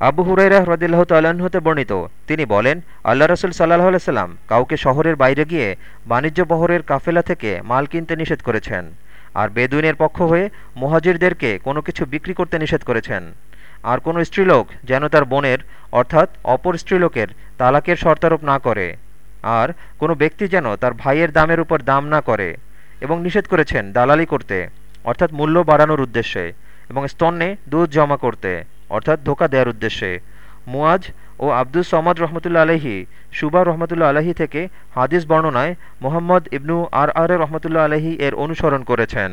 আবু হুরাইরা হ্রদিল্লাহ হতে বর্ণিত। তিনি বলেন, আল্লাহ রসুল সাল্লাহ আলাইসাল্লাম কাউকে শহরের বাইরে গিয়ে বাণিজ্য বহরের কাফেলা থেকে মাল কিনতে নিষেধ করেছেন আর বেদুইনের পক্ষ হয়ে মহাজিরদেরকে কোনো কিছু বিক্রি করতে নিষেধ করেছেন। আর কোনো স্ত্রীলোক যেন তার বোনের, অর্থাৎ অপর স্ত্রীলোকের, তালাকের শর্তারোপ না করে। আর কোনো ব্যক্তি যেন তার ভাইয়ের দামের উপর দাম না করে এবং নিষেধ করেছেন দালালি করতে, অর্থাৎ মূল্য বাড়ানোর উদ্দেশ্যে এবং স্তন্যে দুধ জমা করতে। অর্থাৎ ধোকা দেওয়ার উদ্দেশ্যে। মুয়াজ ও আব্দুস সমাদ রহমতুল্লা আলহি সুবা রহমতুল্লা আলহি থেকে হাদিস বর্ণনায় মোহাম্মদ ইবনু আর আর রহমতুল্লা আলহি এর অনুসরণ করেছেন।